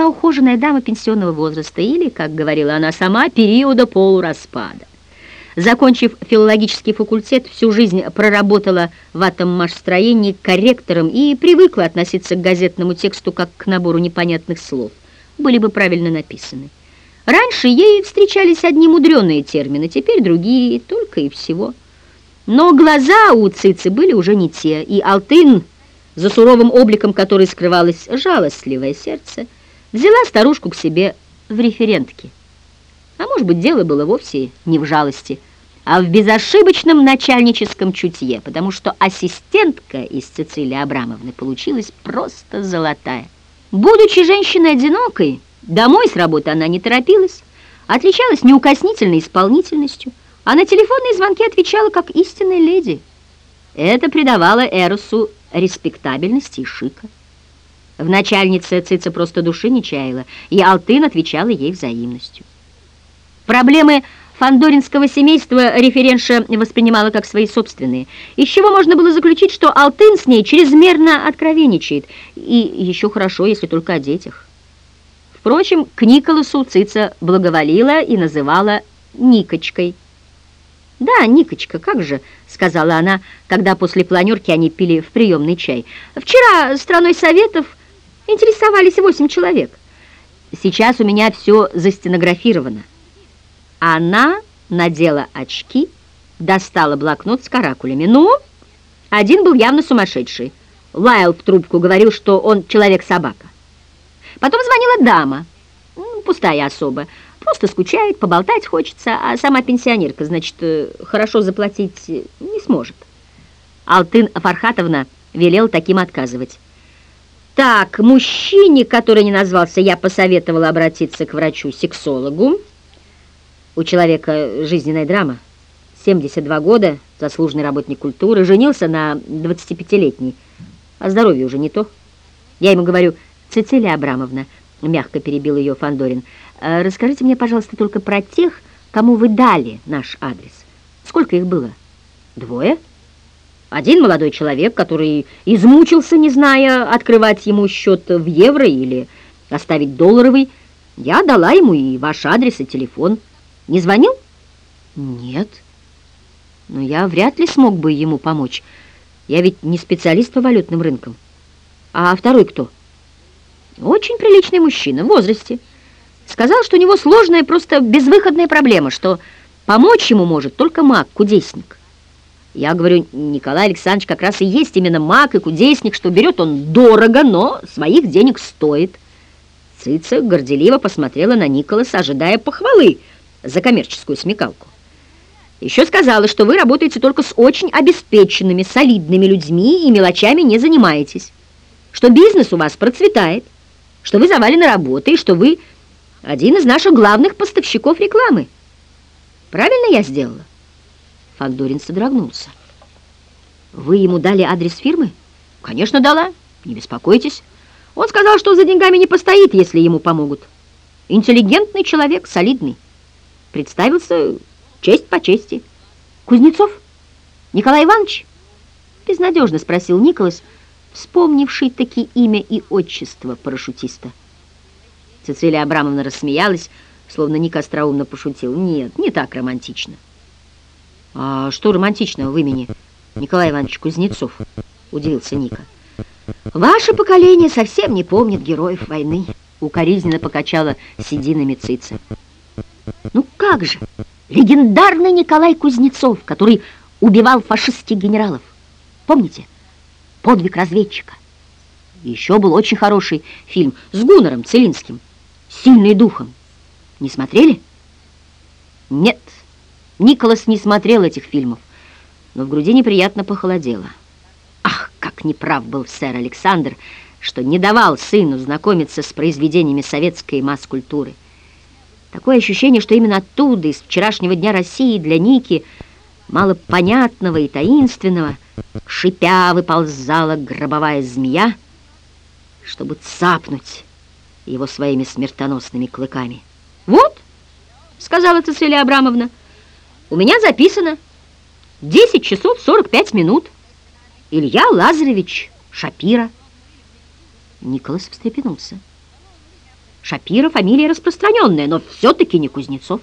была ухоженная дама пенсионного возраста или, как говорила она сама, периода полураспада. Закончив филологический факультет, всю жизнь проработала в атоммашстроении корректором и привыкла относиться к газетному тексту как к набору непонятных слов, были бы правильно написаны. Раньше ей встречались одни мудреные термины, теперь другие, только и всего. Но глаза у Цицы были уже не те, и Алтын, за суровым обликом которой скрывалось жалостливое сердце, взяла старушку к себе в референтки. А может быть, дело было вовсе не в жалости, а в безошибочном начальническом чутье, потому что ассистентка из Цицилии Абрамовны получилась просто золотая. Будучи женщиной одинокой, домой с работы она не торопилась, отличалась неукоснительной исполнительностью, а на телефонные звонки отвечала как истинная леди. Это придавало Эросу респектабельности и шика. В начальнице Цица просто души не чаяла, и Алтын отвечала ей взаимностью. Проблемы фандоринского семейства референша воспринимала как свои собственные, из чего можно было заключить, что Алтын с ней чрезмерно откровенничает, и еще хорошо, если только о детях. Впрочем, к Николасу Цица благоволила и называла Никочкой. «Да, Никочка, как же», — сказала она, когда после планерки они пили в приемный чай. «Вчера страной советов интересовались восемь человек. Сейчас у меня все застенографировано». Она надела очки, достала блокнот с каракулями. «Ну?» Один был явно сумасшедший. Лаял в трубку, говорил, что он человек-собака. Потом звонила дама, пустая особа, Просто скучает, поболтать хочется, а сама пенсионерка, значит, э, хорошо заплатить не сможет. Алтын Фархатовна велел таким отказывать. Так, мужчине, который не назвался, я посоветовала обратиться к врачу-сексологу. У человека жизненная драма. 72 года, заслуженный работник культуры, женился на 25-летней. А здоровье уже не то. Я ему говорю, Цицилия Абрамовна, мягко перебил ее Фандорин, Э, расскажите мне, пожалуйста, только про тех, кому вы дали наш адрес. Сколько их было? Двое? Один молодой человек, который измучился, не зная, открывать ему счет в евро или оставить долларовый. Я дала ему и ваш адрес, и телефон. Не звонил? Нет. Но я вряд ли смог бы ему помочь. Я ведь не специалист по валютным рынкам. А второй кто? Очень приличный мужчина в возрасте. Сказал, что у него сложная, просто безвыходная проблема, что помочь ему может только маг, кудесник. Я говорю, Николай Александрович как раз и есть именно маг и кудесник, что берет он дорого, но своих денег стоит. Цица горделиво посмотрела на Николаса, ожидая похвалы за коммерческую смекалку. Еще сказала, что вы работаете только с очень обеспеченными, солидными людьми и мелочами не занимаетесь, что бизнес у вас процветает, что вы завалены работой, что вы один из наших главных поставщиков рекламы. Правильно я сделала?» Фандорин содрогнулся. «Вы ему дали адрес фирмы?» «Конечно, дала. Не беспокойтесь. Он сказал, что за деньгами не постоит, если ему помогут. Интеллигентный человек, солидный. Представился честь по чести. Кузнецов? Николай Иванович?» Безнадежно спросил Николас, вспомнивший таки имя и отчество парашютиста. Цицилия Абрамовна рассмеялась, словно Ник остроумно пошутил. Нет, не так романтично. А что романтичного в имени Николай Иванович Кузнецов? Удивился Ника. Ваше поколение совсем не помнит героев войны. Укоризненно покачала сединами Цица. Ну как же, легендарный Николай Кузнецов, который убивал фашистских генералов. Помните? Подвиг разведчика. Еще был очень хороший фильм с Гуннером Целинским сильный духом. Не смотрели? Нет, Николас не смотрел этих фильмов, но в груди неприятно похолодело. Ах, как неправ был сэр Александр, что не давал сыну знакомиться с произведениями советской масс-культуры. Такое ощущение, что именно оттуда, из вчерашнего дня России, для Ники, малопонятного и таинственного, шипя выползала гробовая змея, чтобы цапнуть его своими смертоносными клыками. «Вот», — сказала Цицилия Абрамовна, — «у меня записано 10 часов 45 минут. Илья Лазаревич Шапира». Николас встрепенулся. Шапира фамилия распространенная, но все-таки не Кузнецов.